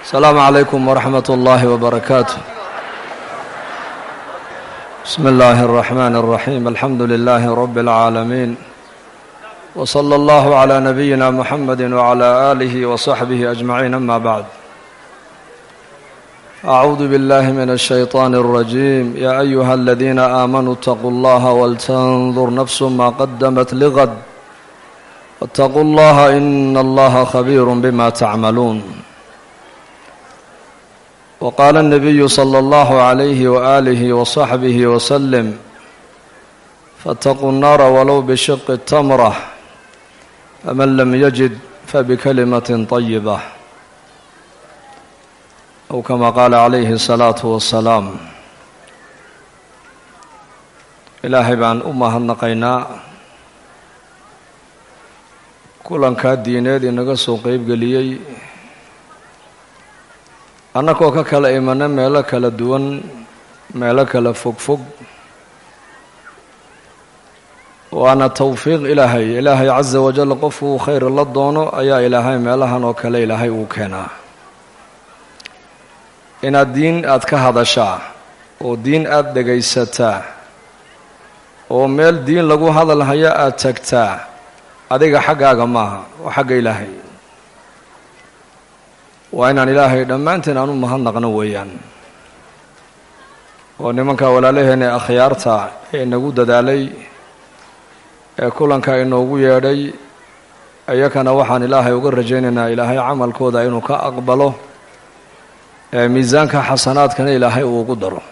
asalaamu calaykum waraxmat ullaahi wbarakaatu bismi illaahi اraxmaan اraxiim alxamdu lilaahi rabbi اlcaalamiin wslى allahu clى nabiyina muxamadi wclى aalihi wsaxbihi ajmaciin ama bacd acuudu biاllahi min الshayطaan اrajiim yaa ayuha aladiina aamanuu اtaquu اllaha waltandur nafsu ma qadamat liqad wاtaquu اllaha ina allaha khabiiru bima tacmaluun وقال النبي صلى الله عليه وآله وصحبه وسلم فاتقوا النار ولو بشق التمرة فمن لم يجد فبكلمة طيبة أو كما قال عليه الصلاة والسلام ilaahay baan u mahadnaqaynaa kulankaa diineed inaga soo qeybgeliyey annagoo ka kala imana meelo kala duwan meelo kala fogfog waana towfiiq ilaahay. Ilaahay casa wajal qofkuu khayr la doono ayaa ilaahay meelahan oo kale ilaahay uu keenaa. Inaad diin aada ka hadashaa oo diin aada dhegaysataa oo meel diin lagu hadal haya aada tagtaa adiga xaggaaga maaha waa xagga ilaahay waa inaan ilaahay dhammaanteen aan u mahadnaqno weeyaan. Oo nimanka walaalaheena ee akhyaarta ee inagu dadaalay ee kulanka inoogu yeedhay iyakana waxaan ilaahay uga rajaynaynaa ilaahay camalkooda inuu ka aqbalo ee miisaanka xasanaadkana ilaahay uu ugu daro.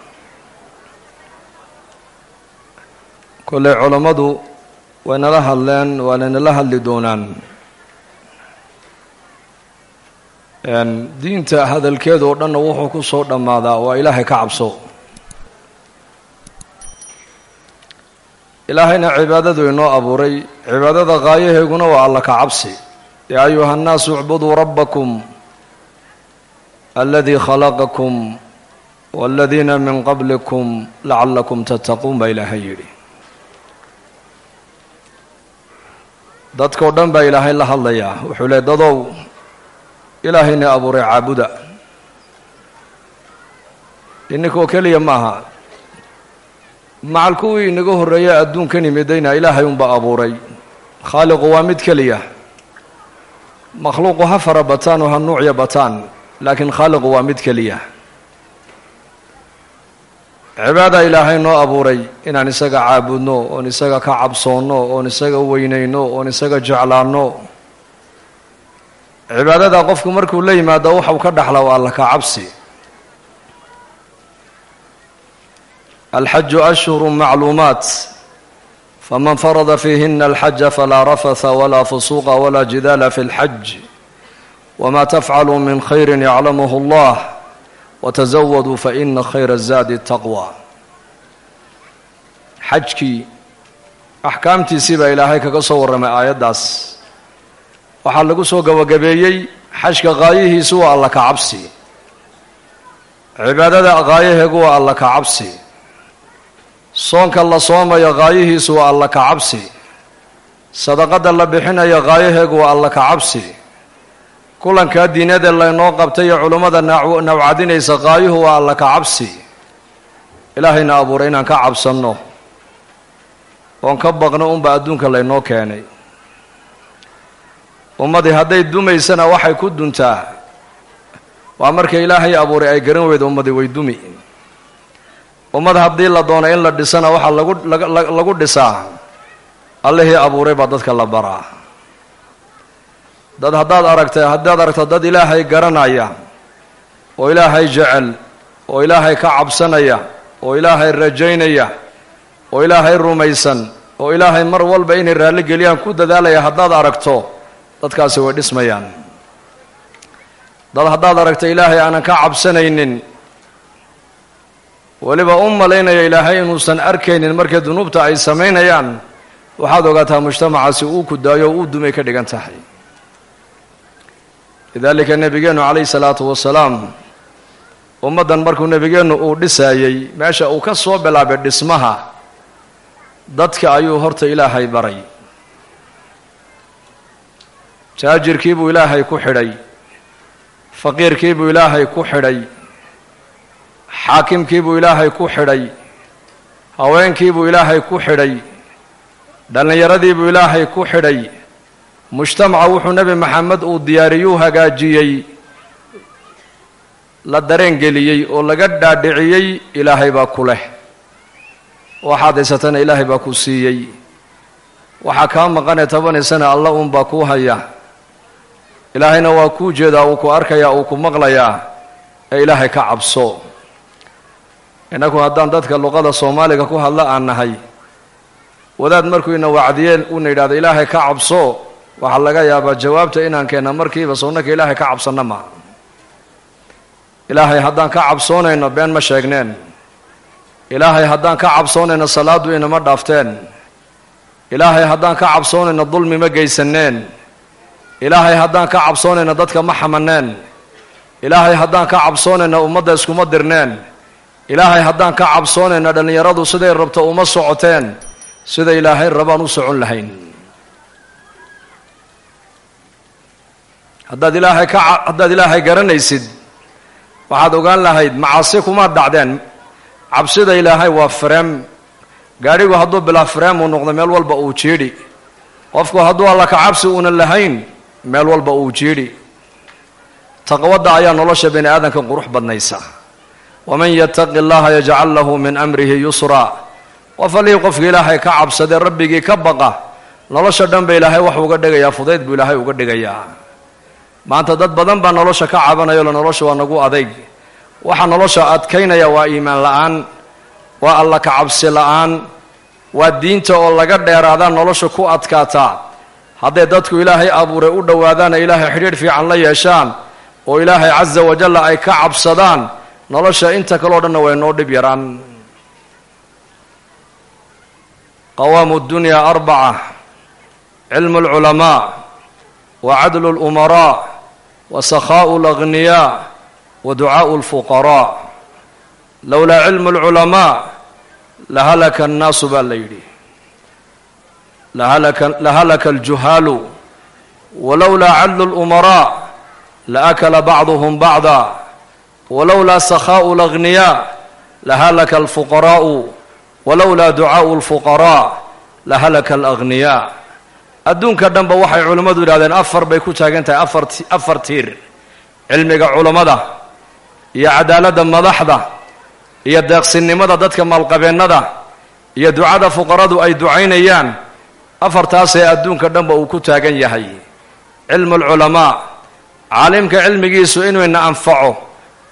Kolley culammadu way nala hadleen waana nala hadli doonaan diinta hadalkeeda oo dhanna wuxuu ku soo dhammaadaa waa ilaahay ka cabso. Ilaahayna cibaadadu inoo abuuray cibaadada qaayaheeguna waa alla ka cabsi. Yaa ayuha annaasu icbuduu rabbakum aladii khalaqakum waaladiina min qablikum lacallakum tattaquun baa ilaahay yidhi. Dadkao dhan baa ilaahay la hadlayaa. Wuxuu leey dadow ilaahayna abuuray caabuda. Ininkoo keliya maaha. Macal kuwii inaga horreeya adduunkan imidayna ilaahay unbaa abuuray. Khaaliqu waa mid keliya. Makhluuqu ha fara bataan oo ha nuucya bataan laakiin khaaliqu waa mid keliya. Cibaada ilaahay noo abuuray inaan isaga caabudno oon isaga ka cabsoonno oon isaga weynayno oon isaga jeclaanno cibaadada qofku markuu la yimaado waxau ka dhaxla waa alla ka cabsi. Alxaju ashhuru macluumaat. Faman farada fiihina alxaja falaa rafatha walaa fusuuqa walaa jidaala fi اlxaj wma tafcaluu min khayri yaclamuhu اllah wtazawaduu faina khayra zaadi taqwa. Xajkii axkaamtiisii baa ilaahay kaga soo warramay aayaddaas waxaa lagu soo gabagabeeyey xajka qaayihiisu waa alla ka cabsi cibaadada qaayaheegu waa alla ka cabsi soonka la soomayo qaayihiisu waa alla ka cabsi sadaqada la bixinayo qaayaheegu waa alla ka cabsi kulankaa diinada laynoo qabtay iyo culummada nawcadinaysa qaayuhu waa alla ka cabsi ilaahayna abuuray inaan ka cabsanno. Oon ka baqno unba adduunka laynoo keenay ummadii hadday dumaysana waxay ku duntaa. Waa marka ilaahay abuuray ay garan weyda ummadii way dumi. Ummad haddii la doono in la dhisana waxaa lagu lagu dhisaa. Allihii abuuray baa dadka la baraa. Dad haddaad aragta haddaad aragto dad ilaahay garanaya oo ilaahay jecel oo ilaahay ka cabsanaya oo ilaahay rajaynaya oo ilaahay rumaysan oo ilaahay mar walba inay raalli geliyaan ku dadaalaya haddaad aragto dadkaasi way dhismayaan. Dad haddaad aragto ilaahay aanan ka cabsanaynin weliba u malaynaya ilaahay inuusan arkaynin markay dunuubta ay samaynayaan waxaad ogaataa mujtamacaasi uu ku daayo uu dumay ka dhigan tahay. Lidaalika nebigeennu calayhi salaatu wasalaam ummaddan markuu nebigeennu uu dhisaayey meesha uu ka soo bilaabay dhismaha dadka ayuu horta ilaahay baray taajirkii buu ilaahay ku xidhay. Faqiirkiibuu ilaahay ku xidhay. Xaakimkiibuu ilaahay ku xidhay. Haweenkiibuu ilaahay ku xidhay. Dhallinyaradiibuu ilaahay ku xidhay. Mujtamaca wuxuu nebi maxamed uu diyaariyuu hagaajiyey. La dareen geliyey oo laga dhaadhiciyey ilaahay baa ku leh. Waxaad haysatana ilaahay baa ku siiyey. Waxaa kaa maqanee tabanaysana alla uunbaa kuu haya ilaahayna waa kuu jeedaa uu ku arkayaa uu ku maqlayaa. Ee ilaahay ka cabso. Innagu haddaan dadka luqada soomaaliga ku hadla aan nahay wadaad markuu ina wacdiyeen uuna yidhahdo ilaahay ka cabso. Waxaa laga yaabaa jawaabta inaan keenna markiiba sownaka ilaahay ka cabsanna ma. Ilaahay haddaan ka cabsoonayno been ma sheegneen. Ilaahay haddaan ka cabsoonayno salaaddu inama dhaafteen ilaahay haddaan ka cabsoonayno dulmi ma geysaneen ilaahay haddaan ka cabsoonayno dadka ma xamaneen ilaahay haddaan ka cabsoonayno ummadda iskuma dirneen. Ilaahay haddaan ka cabsoonayno dhallinyaradu siday rabto uma socoteen. Sida ilaahay rabaan u socon lahayn. Haddaad ilaahay ka haddaad ilaahay garanaysid waxaad ogaan lahayd macaasi kumaad dhacdeen. Cabsida ilaahay waa freem gaadhigu hadduu bilaa freem uu noqdo meel walba uu jiidhi. Qofku hadduu alla ka cabsi uunan lahayn meel walba uu jiidhi taqwadda ayaa nolosha bini aadanka qurux badnaysa. Waman yataqi allaha yajcal lahu min amrihi yusraa qof allihii qofka ilaahay ka cabsadee rabbigii ka baqa nolosha dhan ba ilaahay waxuu uga dhigayaa fudayd buu ilaahay uga dhigayaa. Maanta dad badan baa nolosha ka cabanaya lo nolosha waa nagu adayg. Waxaa nolosha adkaynaya waa iimaan la'aan waa alla ka cabsi la'aan waa diinta oo laga dheeraadaa nolosha ku adkaataa hadday dadku ilaahay abuuray u dhowaadaana ilaahay xidhiidh fiican la yeeshaan oo ilaahay caza wajalla ay ka cabsadaan nolosha inta kaleo dhanna way noo dhib yaraan. Qawaamu dunyaa arbaca cilmu lculamaa wa cadlu lumaraa wa sakhaa'u laghniyaa wa ducaa'u lfuqaraa lowlaa cilmu alculamaa lahalaka annaasu baa la yidhi lahalaka aljuhaalu walowlaa cadlu lumaraa laakala bacduhum bacda walowlaa sakhaau lagniyaa lahalaka alfuqaraa'u walowlaa ducaa'u lfuqaraa lahalaka alagniyaa adduunka dhanba waxay culimmadu yidhahdeen afar bay ku taagan tahay afart afar tiir cilmiga culammada iyo cadaaladda madaxda iyo deeqsinimada dadka maalqabeennada iyo ducada fuqaradu ay ducaynayaan afartaasee adduunka dhanba uu ku taagan yahay cilmu alculamaa caalimka cilmigiisu inuuna anfaco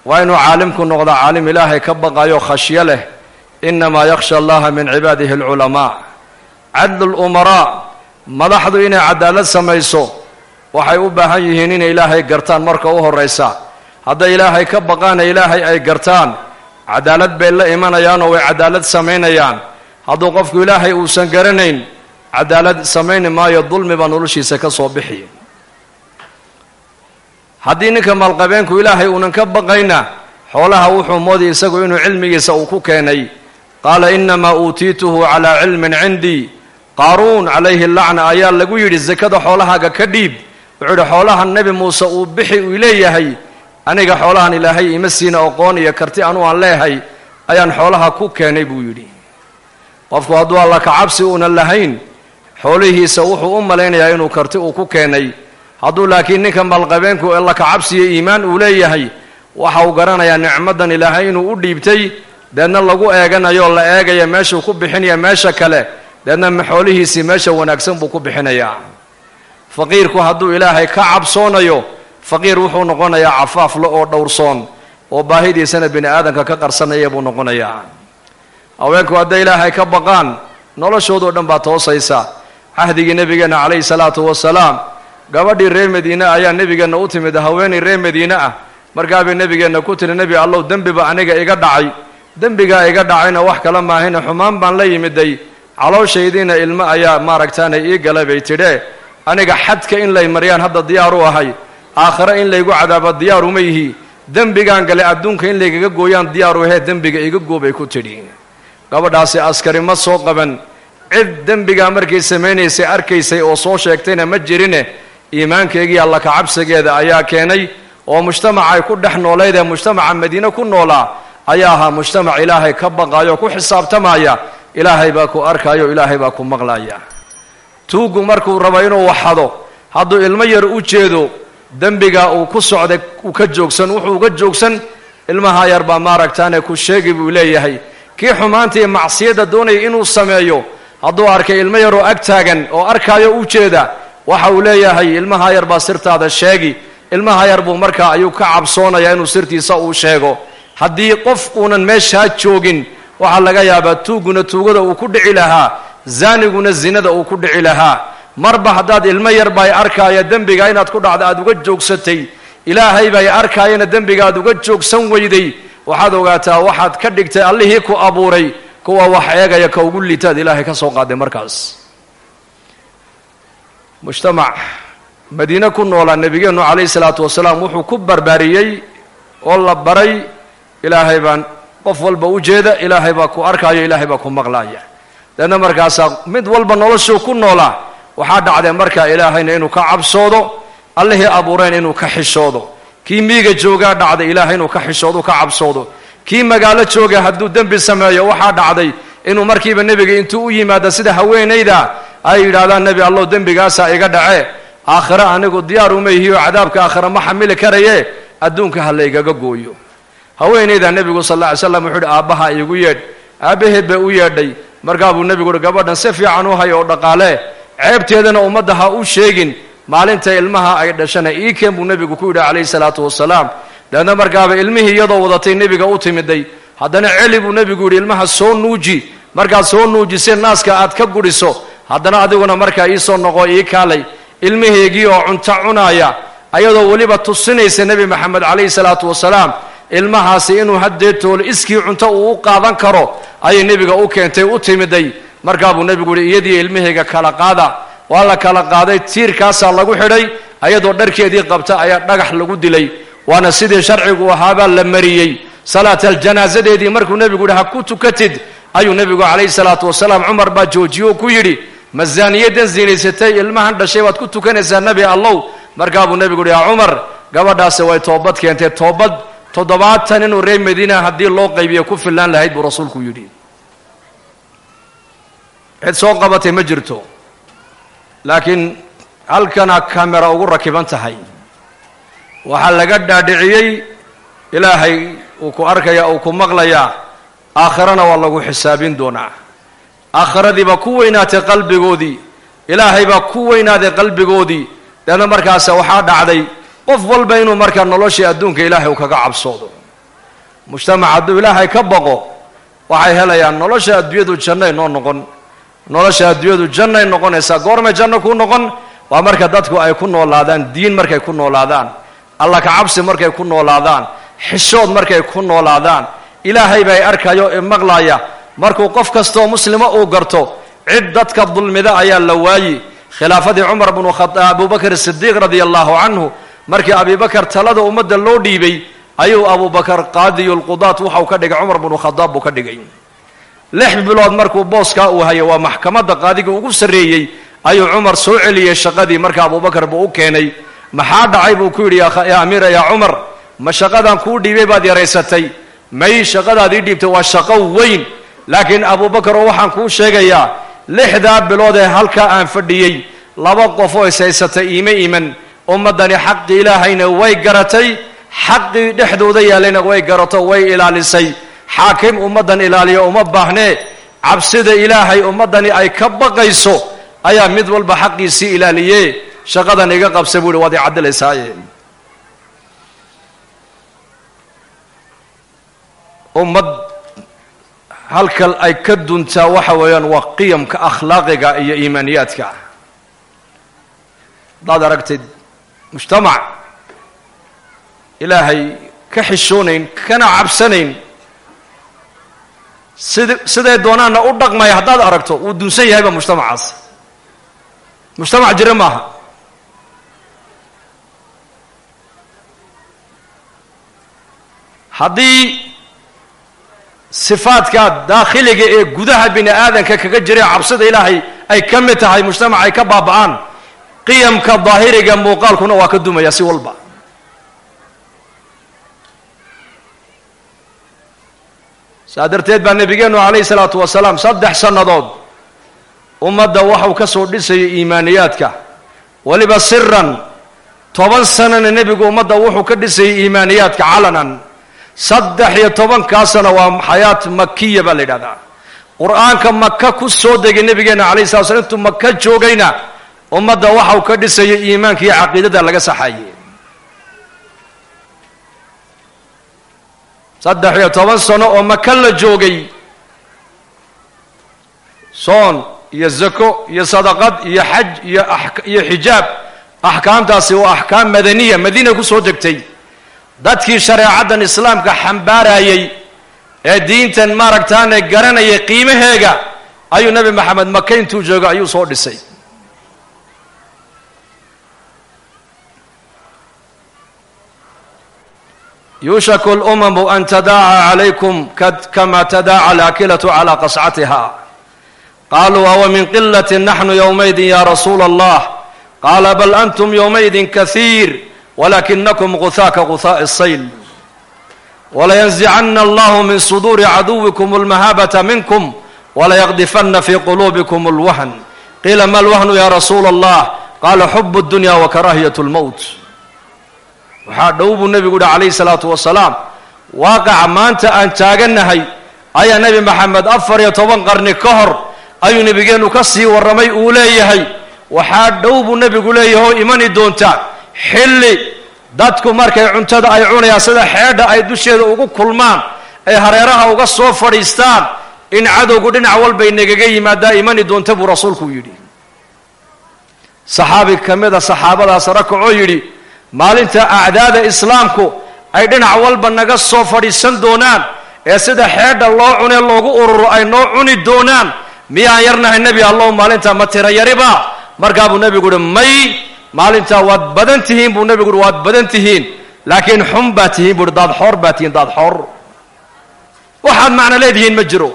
waa inuu caalimku noqdo caalim ilaahay ka baqayo khashyo leh inamaa yakhsha allaha min cibaadihi alculamaa. Cadlu lumaraa madaxdu inay cadaalad samayso waxay u baahan yihiin inay ilaahay gartaan marka u horraysa. Hadday ilaahay ka baqaana ilaahay ay gartaan cadaalad bay la imanayaanoo way cadaalad samaynayaan. Hadduu qofku ilaahay uusan garanayn cadaalad samayni maayo dulmi baa noloshiisa ka soo bixi haddii ninka maalqabeenku ilaahay uunan ka baqayna xoolaha wuxuu moodaya isagu inuu cilmigiisa uu ku keenay. Qaala inamaa uutiituhu calaa cilmin cindii. Qaaruun calayhi lacna ayaa lagu yidhi sakada xoolahaaga ka dhiib. Wuxuu yidhi xoolahan nebi muuse uu bixi uu leeyahay aniga xoolahan ilaahay ima siina aqoon iyo karti anu aan leehay ayaan xoolaha ku keenay buu yidhi. Qofku hadduu alla ka cabsi uunan lahayn xoolihiisa wuxuu u malaynayaa inuu karti uu ku keenay. Hadduu laakiin ninka maalqabeenku alla ka cabsiyo iimaan uu leeyahay waxa uu garanayaa nicmaddan ilaahay inuu u dhiibtay. Deedna lagu eeganayo la eegaya meeshuu ku bixinaya meesha kale. Deedna xoolihiisii meesha wanaagsan buu ku bixinayaa. Faqiirku hadduu ilaahay ka cabsoonayo faqiir wuxuu noqonayaa cafaafle oo dhowrsoon oo baahidiisana bini aadamka ka qarsanaya buu noqonayaa. Haweenku hadday ilaahay ka baqaan noloshoodao dhan baa toosaysa cahdigii nebigeenna calayhi salaatu wasalaam. Gabadhii reer madiine ayaa nebigeenna u timid haweenay reer madiine ah. Markaabay nebigeenna ku tiri nebi allow dembiba aniga iga dhacay. Dembigaa iga dhacayna wax kala maahayna xumaan baan la yimiday. Calooshaydiina ilmo ayaa maaragtaanay ii galay bay tidhee aniga xadka in lay maryaan hadda diyaar u ahay. Aakhare in laygu cadaabo diyaaruma yihi. Dembigaan galay adduunka in laygaga gooyaan diyaaru ahee dembiga iga goobay ku tidhi. Gabadhaasi askari ma soo qaban cid dembigaa markay samaynaysay arkaysay oo soo sheegtayna ma jirine iimaankeegii alla ka cabsigeeda ayaa keenay oo mujtamaca ay ku dhex noolayd ee mujtamaca madiine ku noolaa ayaa ahaa mujtamac ilaahay ka baqayo o ku xisaabtamaya ilaahay baa ku arkaya o ilaahay baa ku maqlaya tuugu markuu rabo inuu waxado hadduu ilmo yar u jeedo dembiga uu ku socday uu ka joogsan wuxuu uga joogsan ilmaha yar baa maaragtaane ku sheegi buu leeyahay. Kii xumaanta iyo macsiyadda doonaya inuu sameeyo hadduu arkay ilmo yaroo ag taagan oo arkaayo u jeeda waxa uu leeyahay ilmaha yar baa sirtaada sheegi. Ilmaha yar buu markaa ayuu ka cabsoonayaa inuu sirtiisa uu sheego. Haddii qof uunan meeshaa joogin waxaa laga yaabaa tuuguna tuugada uu ku dhici lahaa zaaniguna zinada uu ku dhici lahaa. Marba haddaad ilmo yar bay arkaaya dembiga inaad ku dhacda aad uga joogsatay ilaahay bay arkaayana dembiga aad uga joogsan weyday. Waxaad ogaataa waxaad ka dhigtay allihii ku abuuray kuwa wax eegaya ka ugu liitaad ilaahay ka soo qaaday markaas. Mujtamac madiine ku noolaa nebigeennu calayhi salaatu wasalaam wuxuu ku barbaariyey oo la baray ilaahay baan qof walba u jeeda ilaahay baa ku arkaayo ilaahay baa ku maqlaaya. Deedna markaasaa mid walba noloshuu ku noolaa waxaa dhacdee markaa ilaahayna inuu ka cabsoodo allihii abuureen inuu ka xishoodo. Kii miiga joogaa dhacday ilaahay inuu ka xishoodo ka cabsoodo kii magaalo jooga hadduu dembi sameeyo waxaa dhacday inuu markiiba nebiga intuu u yimaado sida haweenayda ay yidhaahdaan nebi allow dembigaasaa iga dhace. Aakhire anigu diyaar uma ihiyo cadaabka aakhire ma xamili karaye. Adduunka ha laygaga gooyo. Haweenayda nebigu sal alla ly slam wuxuu uhi aabbaha iigu yeedh. Aabbaheed bay u yeedhay. Markaa buu nebigu uhi gabadhan si fiican u hay oo dhaqaale. Ceebteedana ummadda ha u sheegin. Maalinta ilmaha ay dhashana ii keen buu nebigu ku yidhi calayhi salaatu wasalaam leanna markaaba ilmihii iyadoo wadatay nebiga u timiday haddana celi buu nebigu yidhi ilmaha soo nuuji. Markaad soo nuujisee naaska aad ka gudhiso haddana adiguna markaa ii soo noqo ii kaalay. Ilmaheegii oo cunto cunaaya ayadoo weliba tusinaysa nebi maxamed calayhi salaatu wasalaam ilmahaasi inuu haddee toolo iskii cunto uu u qaadan karo ayay nebiga u keentay u timiday markaa buu nebigu yihi iyadii ilmahayga kala qaada waa la kala qaaday tiirkaasaa lagu xidhay ayadoo dharkeedii qabta ayaa dhagax lagu dilay waana sidii sharcigu ahaabaa la mariyey. Salaata aljanaasadeedii markuu nebigu yihi ha ku tukatid ayuu nebigu calayhi salaatu wasalaam cumar baa joojiye oo ku yidhi masaaniyadan zinaysatay ilmahan dhashay waad ku tukanaysaa nebi allow. Markaa buu nebigu yihi yaa cumar gabadhaasi way toobad keentay toobad toddobaatan inuu reer madiina haddii loo qaybiyo ku fillaan lahayd buu rasuulku yidhi. Cid soo qabatay ma jirto laakiin halkana kamera ugu rakiban tahay waxaa laga dhaadhiciyey ilaahay uu ku arkaya uu ku maqlayaa aakhirana waa lagu xisaabin doonaa. Aakhiradii baa ku weynaatay qalbigoodii ilaahay baa ku weynaaday qalbigoodii deedna markaasa waxaa dhacday qof walba inuu markaa noloshii adduunka ilaahay uu kaga cabsoodo. Mujtamac hadduu ilaahay ka baqo waxay helayaan nolosha adduunyadu jannay noo noqon. Nolosha adduunyadu jannay noqonaysaa goormay janno ku noqon waa marka dadku ay ku noolaadaan diin markay ku noolaadaan alla ka cabsi markay ku noolaadaan. Xishood markay ku noolaadaan. Ilaahay bay arkayo ee maqlaya markuu qof kastoo muslimo uu garto cid dadka dulmida ayaa la waayi. Khilaafadii cumar bnu abubakr sidiiq radia allahu canhu markii abibakar talada ummadda loo dhiibay ayuu abubakar qaadiyulqudaat waxau ka dhigay cumar bnu khadaab buu ka dhigay. Lix bilood markuu booskaa uu hayay waa maxkamadda qaadiga ugu sarreeyey ayuu cumar soo celiyey shaqadii marka abubakar buu u keenay maxaa dhacay buu ku yidhi yaa amiira yaa cumar ma shaqadan kuu dhiibay baad yaraysatay? May shaqadaad ii dhiibtay waa shaqo weyn. Laakiin abubakar oo waxaan kuu sheegayaa lixdaa bilood ee halkaa aan fadhiyey laba qof oo ishaysatay iima iman. Ummaddani xaqii ilaahayna way garatay xaqii dhexdooda yaalayna way garato way ilaalisay. Xaakim ummaddan ilaaliya uma baahnee cabsida ilaahay ummaddani ay ka baqayso ayaa mid walba xaqiisii ilaaliye shaqadan iga qabsa buu ihi waad i caddilaysaaye ummad halkan ay ka duntaa waxa weeyaan waa qiyamka akhlaaqiga iyo iimaaniyaadka. Haddaad aragtid mujtamac ilaahay ka xishoonayn kana cabsanayn sid siday doonaanna u dhaqmaya haddaad aragto wuu dunsan yahayba mujtamacaas. Mujtamac jira maaha haddii sifaadka daakhiliga ee gudaha bini aadanka kaga jira cabsida ilaahay ay ka mid tahay mujtamac ay ka baaba'aan qiyamka daahiriga muuqaalkuna waa ka dumaya si walba. Saa darteed baa nebigeenu calayhi salaatu wasalaam saddex sannadood ummadda waxau ka soo dhisayay iimaaniyaadka. Weliba siran toban sanana nebigu ummadda wuxuu ka dhisayay iimaaniyaadka calanan saddex iyo tobankaasana waa xayaat makiya baa la yidhahdaa. Qur'aanka maka ku soo degay nebigeenna calayhi sala slam intuu maka joogayna ummadda waxau ka dhisayay iimaanka iyo caqiidada laga saxaye saddex iyo toban sano oo maka la joogay soon iyo zako iyo sadaqad iyo xaj iyo iyo xijaab axkaamtaasi waa axkaam madaniya madiina ku soo degtay dadkii shareecaddan islaamka xambaarayay ee diintan maaragtaane garanayay qiimaheega ayuu nebi maxamed maka intuu jooga ayuu soo dhisay. Yuushaku lumamu an tadaaca calaykum kama tadaaca alaakilatu calaa qascatiha qaluu awa min qilati naxnu yowmaydin ya rasuula allah qaala bal antum yowmaydin kahiir walaakinakum guhaaka guhaa'i sayl walayanzicana allahu min suduuri caduwikum almahaabata minkum walayaqdifanna fii quluubikum alwahn qiila ma lwahnu yaa rasuula allah qaala xubu اdunya wa karaahiyat waxaa dhow buu nebigu yihi calayhi salaatu wasalaam waaqaca maanta aan taaganahay ayaa nebi maxamed afar iyo toban qarni ka hor ayuu nebigeennu ka sii warramay uu leeyahay waxaa dhow buu nebigu leeyahay oo imani doontaa xilli dadku markay cuntada ay cunayaan sida xeedha ay dusheeda ugu kulmaan ay hareeraha uga soo fadhiistaan in cadowgu dhinac walbay nagaga yimaadaa imani doonta buu rasuulku yidhi. Saxaabi ka mida saxaabadaas rakacoo yidhi maalinta acdaada islaamku ay dhinac walba naga soo fadhiisan doonaan ee sida xeedha loo cunee loogu ururo ay noo cuni doonaan miyaan yarnahay nebi allow maalintaa ma tira yariba markaa buu nebigu uhi may maalintaa waad badan tihiin buu nebigu uhi waad badan tihiin laakiin xun baad tihiin buuhi daadxoor baad tihiin daadxoor waxaad macno leedihiin ma jiro.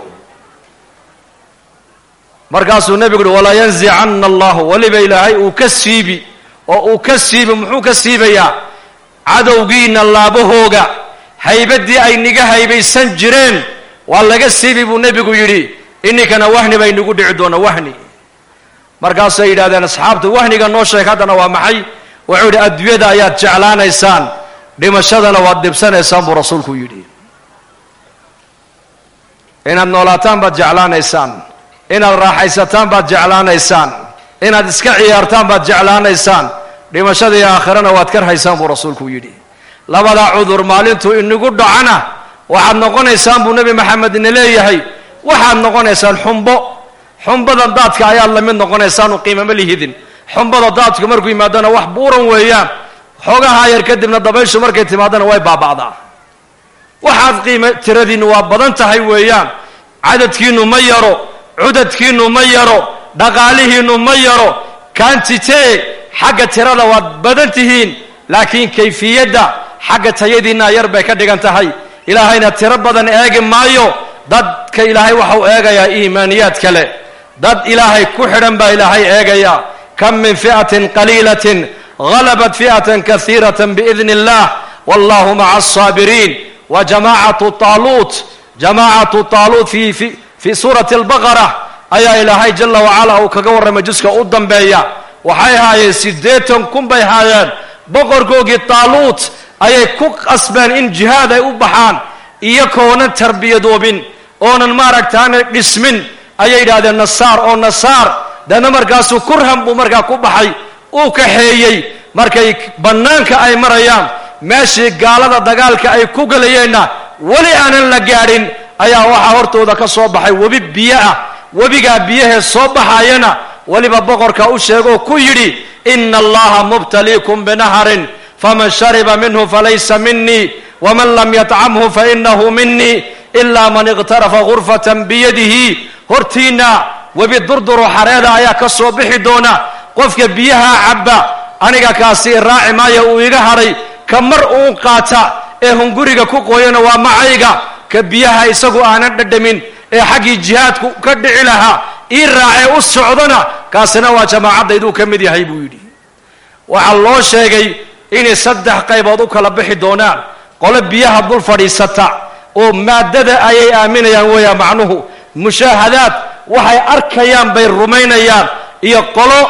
Markaasuu nebigu uhi walaa yanzicanna allahu weliba ilaahay uu ka siibi oo uu ka siibi muxuu ka siibayaa? Cadowgiina laabahooga haybaddii ay niga haybaysan jireen waa laga siibi buu nebigu yidhi. Ininkana wahni bay nagu dhici doona wahni markaasay yidhahdeen asxaabtu wahniga noo sheeg haddana waa maxay? Wuxuu yidhi adduunyada ayaad jeclaanaysaan dhimashadana waad dhibsanaysaan buu rasuulku yidhi. Inaad noolaataan baad jeclaanaysaan inaad raaxaysataan baad jeclaanaysaan inaad iska ciyaartaan baad jeclaanaysaan dhimashada iyo aakhirana waad karhaysaan buu rasuulku yidhi. Labadaa cudur maalintuu inagu dhacana waxaad noqonaysaan buu nebi maxamed ina leeyahay waxaad noqonaysaan xumbo xumbada daadka ayaad la mid noqonaysaanu qiimama lihidin. Xumbada daadku markuu yimaadana wax buuran weeyaan. Xoogahaa yar kadibna dabayshu markay timaadana way baaba'daa. Waxaad qiima tiradiinnu waa badan tahay weeyaan. Cadadkiinnu ma yaro cudadkiinnu ma yaro dhaqaalihiinnu ma yaro. Kaantitee xagga tirada waad badan tihiin. Laakiin kayfiyadda xagga tayadiinna yar bay ka dhigan tahay. Ilaahayna tiro badan eegi maayo. Dadka ilaahay waxau eegayaa iimaaniyaad kale dad ilaahay ku xidhan baa ilaahay eegaya kam min fi'atin qaliilatin halabat fi'atan kasiiratan biidni illah wallahu maca alsaabiriin wa jamaacatu taaluut jamaacatu taaluut fi fi fii suurati albaqara ayaa ilaahay jala wacala uu kaga warramay juska u dambeeya. Waxay haayeen siddeetan kun bay haayeen. Boqorkoogii taaluut ayay ku qasbeen in jihaad ay u baxaan iyakoonan tarbiyadoobin oonan maaragtaana dhismin ayay yidhahdeen nasaar oo nasaar deedna markaasuu kurham buu markaa ku baxay uu kaxeeyey markay bannaanka ay marayaan meeshii gaalada dagaalka ay ku gelayeenna weli aanan la gaadhin ayaa waxaa hortooda ka soo baxay. Webi biyo ah webigaa biyahee soo baxayana weliba boqorka u sheegoo ku yidhi ina allaha mubtaliikum binaharin faman shariba minhu falaysa minii waman lam yatcamhu fainahu minii ilaa man iqtarafa gurfatan biyadihi hortiinna webi durduro xareeda ayaa ka soo bixi doona. Qofka biyaha cabba aniga kaasi raaci maayo uu iga hadhay ka mar uun qaata ee hunguriga ku qooyana waa macayga. Ka biyaha isagu aanan dhadhamin ee xaggii jihaadku ka dhici lahaa ii raacee u socdana kaasina waa jamaacaddayduu ka mid yahay buu yidhi. Waxaa loo sheegay inay saddex qaybood u kala bixi doonaan. Qole biyaha dul fadhiisata oo maaddada ayay aaminayaan weeyaan macnuhu mushaahadaad waxay arkayaan bay rumaynayaan. Iyo qolo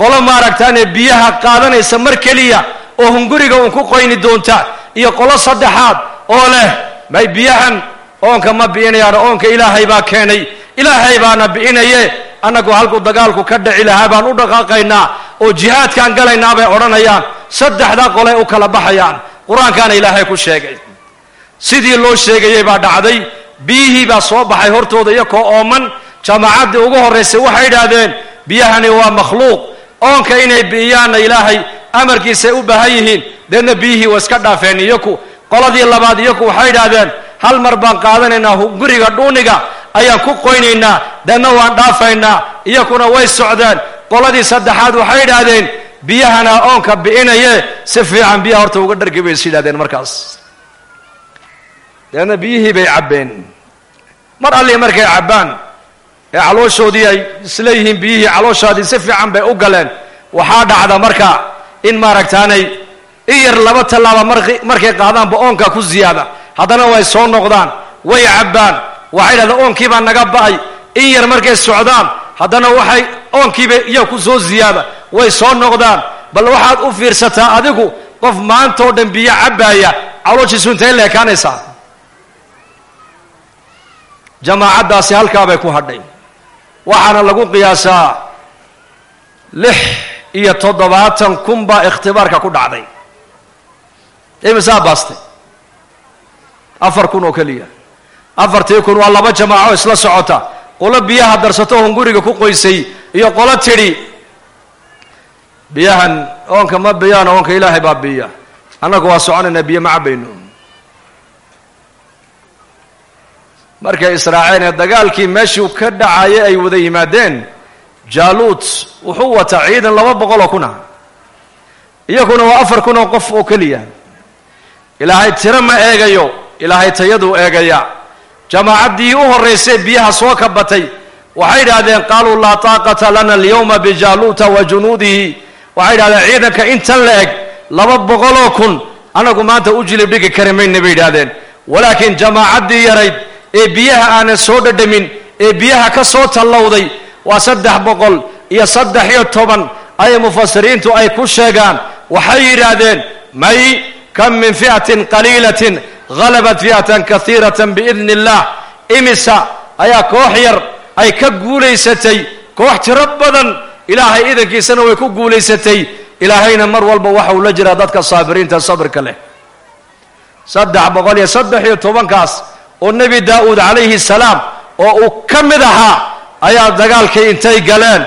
qolo maaragtaane biyaha qaadanaysa mar keliya oo hunguriga uun ku qoyni doonta. Iyo qolo saddexaad oo leh may biyahan oonka ma bi'inayaan oonka ilaahay baa keenay. Ilaahay baana bi'inaye annagu halku dagaalku ka dhaci lahaa baan u dhaqaaqaynaa oo jihaadkaan galaynaa bay odhanayaan. Saddexdaa qolay u kala baxayaan. Qur'aankaana ilaahay ku sheegay. Sidii loo sheegayay baa dhacday biyihii baa soo baxay hortooda iyakoo ooman. Jaamacaddii ugu horraysay waxay idhaahdeen biyahani waa makhluuq. Oonka inay bi'iyaanna ilaahay amarkiisay u baahan yihiin deedna biyihii waa iska dhaafeen iyaku. Qoladii labaad iyaku waxay idhaahdeen hal mar baan qaadanaynaa guriga dhuuniga ayaan ku qoynaynaa deedna waan dhaafaynaa. Iyakuna way socdeen. Qoladii saddexaad waxay idhaahdeen biyahana oonka bi'inaye si fiican biyaha horta uga dhargi bay is yidhahdeen markaas. Deedna biyihii bay cabbeen mar allii markay cabbaan ee calooshoodii ay isleeyihiin biyihii calooshaadii si fiican bay u galeen. Waxaa dhacda marka in maaragtaanay in yar laba tallaaba markay qaadaanba oonka ku ziyaada. Haddana way soo noqdaan way cabbaan. Waxay dhahdeen oonkiibaa naga ba'ay. In yar markay socdaan haddana waxay oonkiiba iya ku soo ziyaada. Way soo noqdaan. Bal waxaad u fiirsataa adigu qof maantao dhan biyo cabbaaya calooshiisu intay leekaanaysaa jamaacaddaasi halkaabay ku hadhay. Waxaana lagu qiyaasaa lix iyo toddobaatan kun baa ikhtibaarka ku dhacday. Imisaa baastay afar kun oo keliya. Afartii kun waa laba jamaaco isla socota. Qolo biyaha darsato hunguriga ku qoysay iyo qolo tidhi biyahan oonka ma biyaan oonka ilaahay baa biya. Annagu waa soconaynaa biyo ma cabbayno markay israaceen ee dagaalkii meeshuu ka dhacayay ay wada yimaadeen jaaluut wuxuu wataa ciidan laba boqol oo kun ah. Iyaguna waa afar kun oo qof oo keliya. Ilaahay tiro ma eegayo ilaahay tayaduu eegaya. Jamaacaddii u horraysay biyaha soo ka batay waxay idhaahdeen qaaluu laa taaqata lana alyawma bijaaluuta wa junuudihi. Waxay idhahdeen ciidanka intan la eg laba boqoloo kun annagu maanta u jilib dhigi kari mayna bay yidhahdeen walaakiin jamaacaddii yarayd ee biyaha aanan soo dhadhamin ee biyaha ka soo tallowday waa saddex boqol iyo saddex iyo toban. Ayay mufasiriintu ay ku sheegaan. Waxay yidhaahdeen may kam min fi'atin qaliilatin halabat fi'atan kaiiratan biidni illah imisa ayaa koox yar ay ka guulaysatay koox tiro badan ilaahay idankiisana way ku guulaysatay. Ilaahayna mar walba waxa uu la jiraa dadka saabiriinta sabirka leh. Saddex boqol iyo saddex iyo tobankaas oo nebi daa'uud calayhi salaam oo uu ka mid ahaa ayaa dagaalkii intay galeen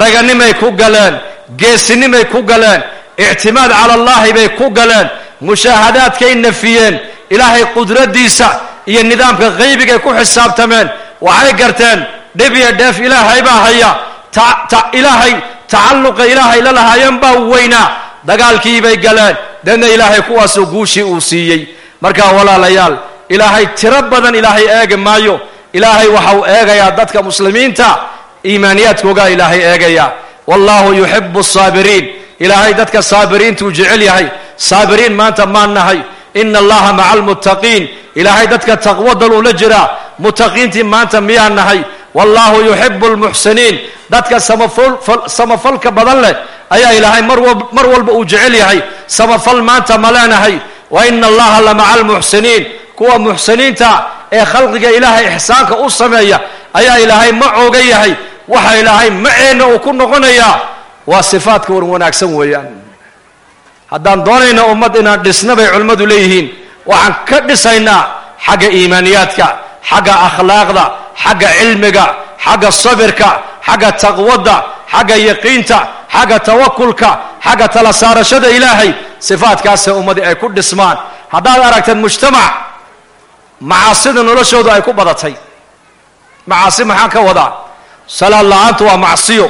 raganimay ku galeen geesinimay ku galeen ictimaad cala allaahi bay ku galeen mushaahadaadkay nafiyeen ilaahay qudraddiisa iyo nidaamka qaybigay ku xisaabtameen waxay garteen dhib iyo dheef ilaahay baa haya ilaahay tacalluqa ilaahay la lahaayeen baa weynaa dagaalkii bay galeen deedna ilaahay kuwaasuu guushii uu siiyey. Markaa walaalayaal ilaahay tiro badan ilaahay eegi maayo. Ilaahay waxa uu eegayaa dadka muslimiinta. Iimaaniyaadkoogaa ilaahay eegaya. Wallahu yuxibu asaabiriin ilaahay dadka saabiriintuu jecel yahay. Saabiriin maanta maan nahay. Ina allaha maca almuttaqiin ilaahay dadka taqwadaluu la jiraa. Muttaqiintii maanta miyaan nahay. Wallahu yuxibu almuxsiniin. Dadka samafalka badan leh ayaa ilaahay mar walba uu jecel yahay. Samafal maanta ma leenahay wa ina allaha la maca almuxsiniin kuwa muxsiniinta ee khalqiga ilaahay ixsaanka u sameeya ayaa ilaahay ma cooga yahay. Waxa ilaahay maceenna uu ku noqonayaa waa sifaadka wan wanaagsan weeyaan. Haddaan doonayna ummad inaan dhisna bay culimmadu leeyihiin. Waxaan ka dhisaynaa xagga iimaaniyaadka xagga akhlaaqda xagga cilmiga xagga sabirka xagga taqwadda xagga yaqiinta xagga tawakulka xagga tala saarashada ilaahay sifaadkaasee ummadii ay ku dhismaan. Haddaad aragteen mujtamac macaasida noloshoodu ay ku badatay. Macaasi maxaan ka wadaa? Salaad la'aantu waa macsiyo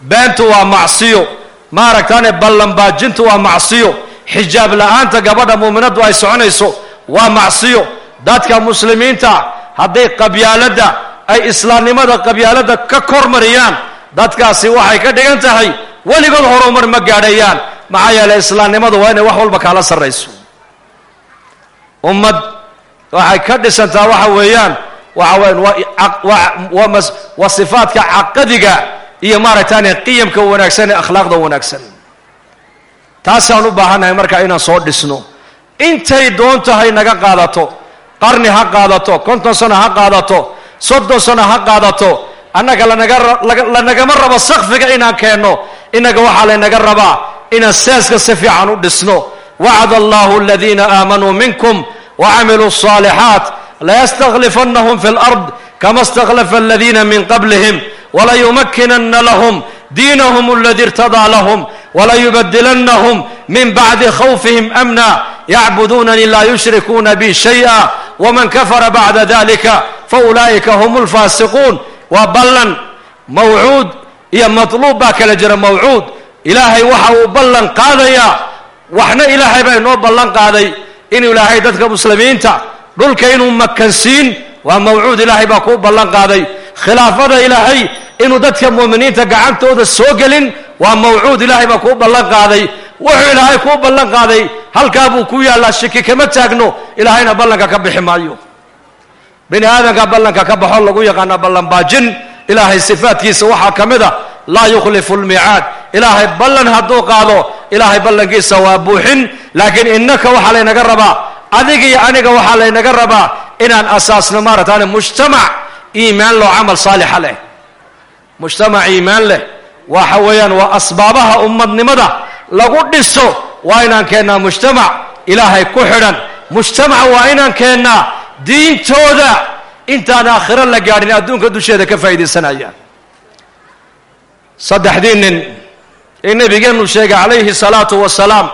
beentu waa macsiyo maaragtaane ballanbaajintu waa macsiyo xijaab la'aanta gabadha muuminaddu ay soconayso waa macsiyo. Dadka muslimiinta hadday qabyaaladda ay islaamnimada qabyaaladda ka kormariyaan dadkaasi waxay ka dhigan tahay weligood horumar ma gaadhayaan maxaa yeeley islaamnimadu waa inay wax walba kaala sarrayso. Ummad waxay ka dhisantaa waxa weeyaan waxa weyan waa sifaadka caqadiga iyo maaragtaan qiyamka wanaagsan ee akhlaaqda wanaagsan. Taasaan u baahannahay markaa inaan soo dhisno. Intay doontahay naga qaadato qarni ha qaadato konton sano ha qaadato soddon sano ha qaadato annaga lanagama rabo sakfiga inaan keenno innaga waxaa laynaga rabaa inaan seeska si fiican u dhisno wacd allahu aladiina aamanuu minkum wacamiluu الصaalixaat layastaklifanahum fi اlأrض kama اstakhlafa aladiina min qablihim walayumakinana lahm diinahum aladi irtadaa lahm walayubadilanahum min bacdi khawfihim amna yacbudunani laa yushrikuuna bi shayئa wman kafara bacda dalika faulaa'ika hum اlfaasiquun waa ballan mawcuud iyo matluub baa kala jira mawcuud ilaahay waxa uu ballan qaadayaa waxna ilaahay baa inoo ballan qaaday inuu ilaahay dadka muslimiinta dhulka inuu makansiin waa mawcuud ilaahay baa kuu ballan qaaday. Khilaafada ilaahay inuu dadka mu'miniinta gacantooda soo gelin waa mawcuud ilaahay baa kuu ballan qaaday. Wuxuu ilaahay kuu ballan qaaday halkaa buu ku yaallaa shiki kama taagno ilaahayna ballanka ka bixi maayo. Bini aadamka ballanka ka baxo lagu yaqaana ballanbaajin ilaahay sifaadkiisa waxaa ka mid a laa yukhlifu lmiicaad ilaahay ballan hadduu qaado ilaahay ballankiisa waa buuxin. Laakiin innaka waxaa laynaga rabaa adiga iyo aniga waxaa laynaga rabaa inaan asaasno maaragtaan mujtamac iimaan loo camal saalixa leh. Mujtamac iimaan leh waxa weeyaan waa asbaabaha ummadnimada lagu dhiso waa inaan keennaa mujtamac. Ilaahay ku xidhan mujtamac waa inaan keennaa diintooda intaan aakhiro la gaadhin adduunka dusheeda ka faa'iidaysanaya. Saddexdii nin ee nebigeenu sheegay calayhi salaatu wasalaam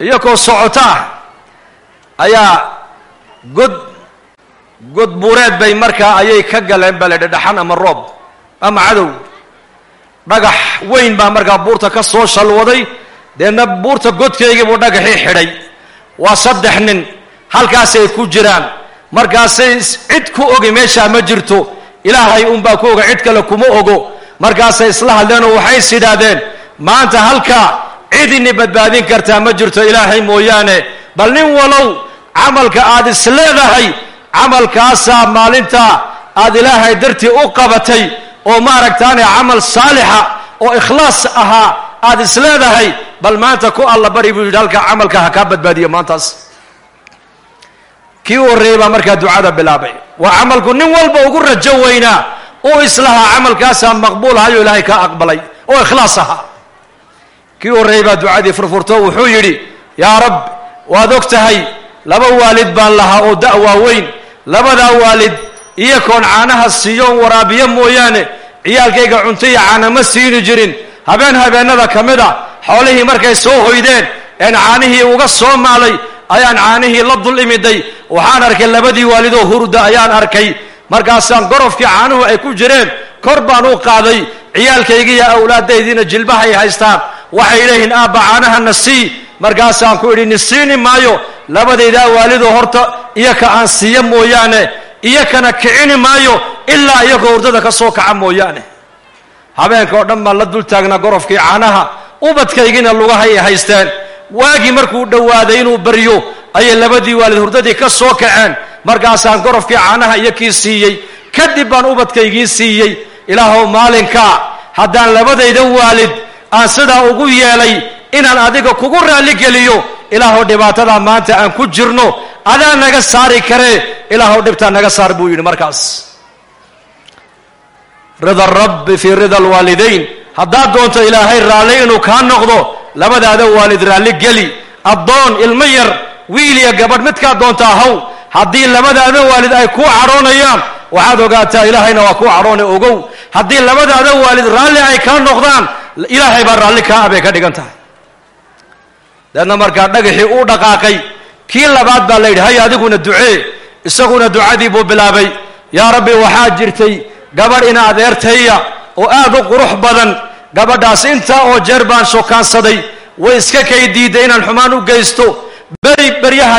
iyagoo socota ah ayaa god god buureed bay markaa ayay ka galeen bale dhedhaxan ama roob ama cadow. Dhagax weyn baa markaa buurta ka soo shalwaday deedna buurta godkaygii buu dhagaxii xidhay. Waa saddex nin halkaasay ku jiraan markaasay cid ku ogi meeshaa ma jirto. Ilaahay unbaa ku oga cid kale kuma ogo. Markaasay isla hadleenoo waxay is yidhaahdeen maanta halkaa cid ini badbaadin kartaa ma jirto ilaahay mooyaane. Bal nin walow camalka aad is leedahay camalkaasaa maalintaa aad ilaahay dartii u qabatay oo maaragtaane camal saalixa oo ikhlaas ahaa aad is leedahay bal maanta ku alla bari buu yidhi halkaa camalka ha kaa badbaadiyo maantaas kii u horreeyey baa markaa ducada bilaabay. Waa camalku nin walba ugu rajo weynaa uu islahaa camalkaasaa maqbuul ahayo ilaahay kaa aqbalay. Oo ikhlaas ahaa kii u horreeyey baa ducadii furfurto wuxuu yidhi yaa rab waad og tahay laba waalid baan lahaa oo da' waaweyn labadaa waalid iyakoon caanaha siiyoon waraabiyo mooyaane. Ciyaalkayga cunto iyo caana ma siini jirin. Habeen habeennada ka mid a xoolihii markay soo hoydeen een caanihii uga soo maalay ayaan caanihii la dul imiday waxaan arkay labadii waalidoo hurda ayaan arkay. Markaasaan gorofkii caanuhu ay ku jireen kor baan u qaaday ciyaalkaygii iyo awlaadaydiina jilbahay haystaan. Waxay leeyihiin aabba caanaha na sii. Markaasaan ku idhi ni siini maayo labadaydaa waalidoo horta iyaka aan siiyo mooyaane iyakana kicini maayo ilaa iyagoo hurdada ka soo kaca mooyaane. Habeenka oo dhan baan la dul taagnaa gorofkii caanaha ubadkaygiina lugahay haysteen waagii markuu dhowaaday inuu baryo ayay labadii waalid hurdadii ka soo kaceen. Markaasaan gorofkii caanaha iyo kii siiyey kadib baan ubadkaygii siiyey ilaahow maalinkaa haddaan labadayda waalid aan sidaa ugu yeelay inaan adiga kugu raalligeliyo ilaahow dhibaatadaa maanta aan ku jirno adaa naga saari karee ilaahow dhibtaa naga saar buu yidhi markaas. Rida rabbi fii rida alwaalidayn haddaad doonto ilaahay raalli inuu kaa noqdo labadaada waalid raalli geli addoon ilmo yar wiil iyo gabadh midkaa doonta ahaw haddii labadaada waalid ay kuu cadhoonayaan waxaad ogaataa ilaahayna waa kuu cadhoone ogow. Haddii labadaada waalid raalli ay kaa noqdaan ilaahay baa raalli kaa abay ka dhigan tahay. Deedna markaa dhagaxii uu dhaqaaqay kii labaad baa la yidhi hay adiguna ducee isaguna ducadii buu bilaabay. Yaa rabbi waxaa jirtay gabadh ina adeertaya oo aad u qurux badan gabadhaas intaa oo jeer baan shokaansaday way iska kay diiday inaan xumaan u geysto. Beri beryaha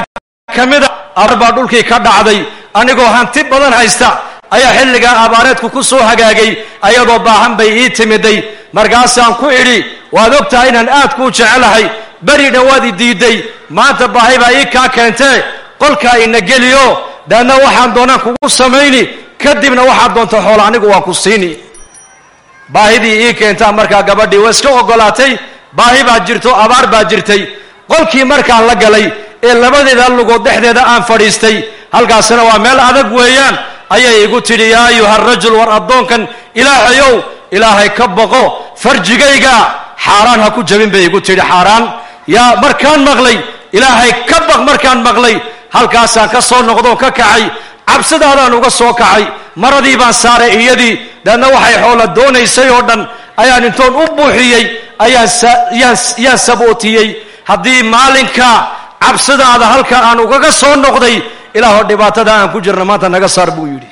ka mida ar baa dhulkii ka dhacday. Anigoo hanti badan haysta ayaa xilligaa abaareedku ku soo hagaagay ayadoo baahan bay ii timiday. Markaasaan ku idhi waad og tahay inaan aad kuu jecelahay beri dhawaadi diiday. Maanta baahi baa ii kaa keentee. Qolkaa ina geliyo. Daadna waxaan doonaan kugu samayni. Kadibna waxaad doonta xoola anigu waa ku siini baahidii ii keentaa markaa gabadhii waa iska ogolaatay. Baahi baa jirto abaar baa jirtay. Qolkii markaan la galay ee labadeeda lugood dhexdeeda aan fadhiistay halkaasina waa meel adag weeyaan. Ayay igu tidhi yaa ayuha rajul war addoonkan ilaahayow ilaahay ka boqo farjigayga. Xaaraan ha ku jabin bay igu tidhi xaaraan yaa markaan maqlay ilaahay ka baq markaan maqlay. Halkaasaan ka soo noqdoo ka kacay cabsidaadaan uga soo kacay maradii baan saaray iyadii daadna waxay xoola doonaysay oo dhan ayaan intoon u buuxiyey ayaan yaan sabootiyey. Haddii maalinka cabsidaada halka aan ugaga soo noqday ilaahoo dhibaatada aan ku jirna maanta naga saar buu yidhi.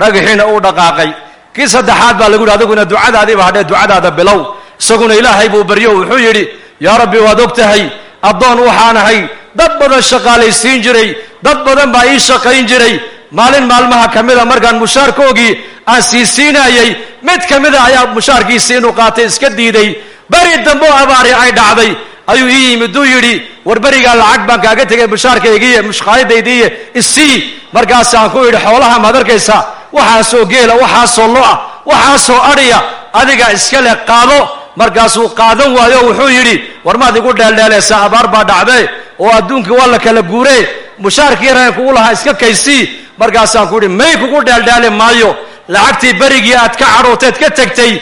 Dhagaxiina uu dhaqaaqay. Kii saddexaad baa lagu yidhi adiguna ducadaadiiba hadhee ducadaada bilow. Isaguna ilaahay buu baryo wuxuu yidhi yaa rabbi waad og tahay addoon waxaan ahay dad badan shaqaalaysiin jiray dad badan baa ii shaqayn jiray. Maalin maalmaha ka mida markaan mushaarkoogii aan sii siinayay mid ka mida ayaa mushaarkiisii inuu qaatay iska diiday. Beri dambo abaari ay dhacday. Ayuu ii yimid uu yidhi war berigaa lacag baan kaaga tegay mushaarkaygiiyo mushqaayadaydiiyo isii markaasaan ku yidhi xoolaha maad arkaysa? Waxaasoo geela waxaasoo lo'a waxaasoo adhiya. Adiga iska leh qaado. Markaasuu qaadan waayo wuxuu yidhi war maad igu dheeldheelaysaa abaar baa dhacdee oo adduunkii waa la kala guuree mushaarkii yaraan kugu lahaa iska kaysii markaasaan ku yidhi may kugu dheeldheeli maayo. Lacagtii berigii aad ka cadhooteed ka tegtay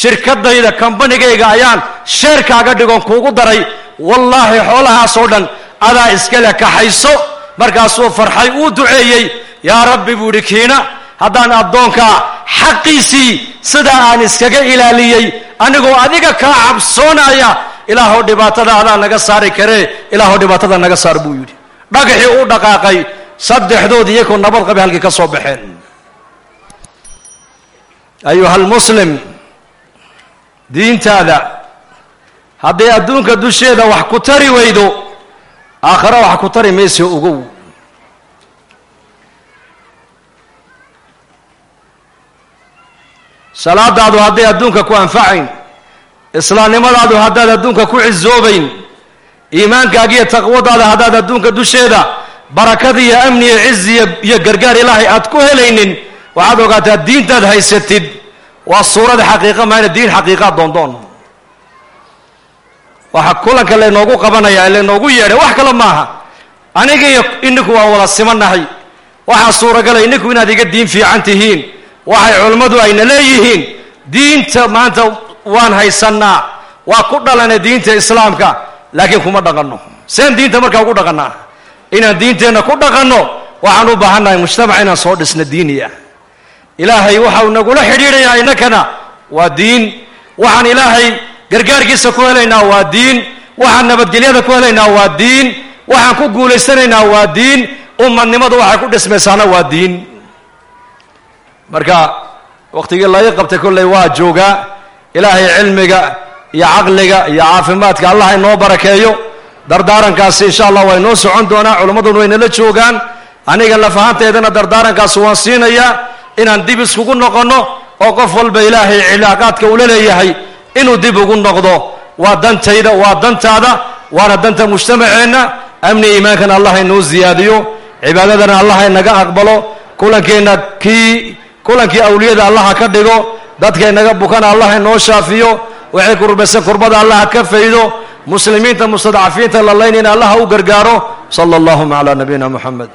shirkadayda kambanigayga ayaan sheerkaaga dhigon kuugu daray. Wallaahi xoolahaasoo dhan adaa iska leh kaxayso markaasuu farxay uu duceeyey. Yaa rabbi buu idhi kiina haddaan addoonka xaqiisii sidaa aan iskaga ilaaliyey anigoo adiga kaa cabsoonaya ilaahow dhibaatada adaa naga saari karee. Ilaahow dhibaatada naga saar buu yidhi dhagaxii u dhaqaaqay saddexdood iyakoo nabad qabi halkii ka soo baxeen. Ayuhalmuslim diintaada hadday adduunka dusheeda wax ku tari weydo aakhare wax ku tari mayso ogow. Salaadaadu hadday adduunka ku anfacayn islaamnimadaadu haddaad adduunka ku cisoobayn iimaankaagiiyo taqwadaada haddaad adduunka dusheeda barakada iyo amniya ciziya iyo gargaar ilaahay aad ku helaynin waxaad ogaataa diintaad haysatid. Waa suurada xaqiiqa maayna diin xaqiiqaa doondoon. Waxa kulanka laynoogu qabanaya laynoogu yeedhay wax kale maaha. Aniga iyo ininku waan wada simannahay. Waxaa suuragala ininku inaad iga diin fiican tihiin. Waxay culammadu ayna leeyihiin diinta maanta waan haysannaa. Waa ku dhalanay diinta islaamka laakiin kuma dhaqanno. Seen diinta markaa ugu dhaqannaa inaan diinteenna ku dhaqanno waxaan u baahannahay mujtamac inaan soo dhisno diiniya ilaahay waxau nagula xidhiidhayaa innakana waa diin. Waxaan ilaahay gargaarkiisa ku helaynaa waa diin. Waxaan nabadgelyada ku helaynaa waa diin. Waxaan ku guulaysanaynaa waa diin. Ummadnimadu waxay ku dhismaysaana waa diin. Marka wakhtigii laga qabtay kolley waa joogaa. Ilaahay cilmiga iyo caqliga iyo caafimaadka allah inoo barakeeyo. Dardaarankaasi insha allah waa inoo socon doonaa culimmaduna waynala joogaan. Aniga lafahanteedana dardaarankaasi waan siinayaa inaan dib iskugu noqonno oo qof walba ilaahay cilaaqaadka ula leeyahay inuu dib ugu noqdo. Waa dantayda waa dantaada waana danta mujtamaceenna amni iimaankana allah inoo ziyaadiyo cibaadadana allah inaga aqbalo. Kulankeenna kii kulankii awliyada allaha ka dhigo dadka inaga bukana allah inoo shaafiyo waxay kurbaysan kurbada allaha ka faydo muslimiinta mustadcafiinta la laynayna allaha u gargaaro. Sala allahuma calaa nabiyina moxamed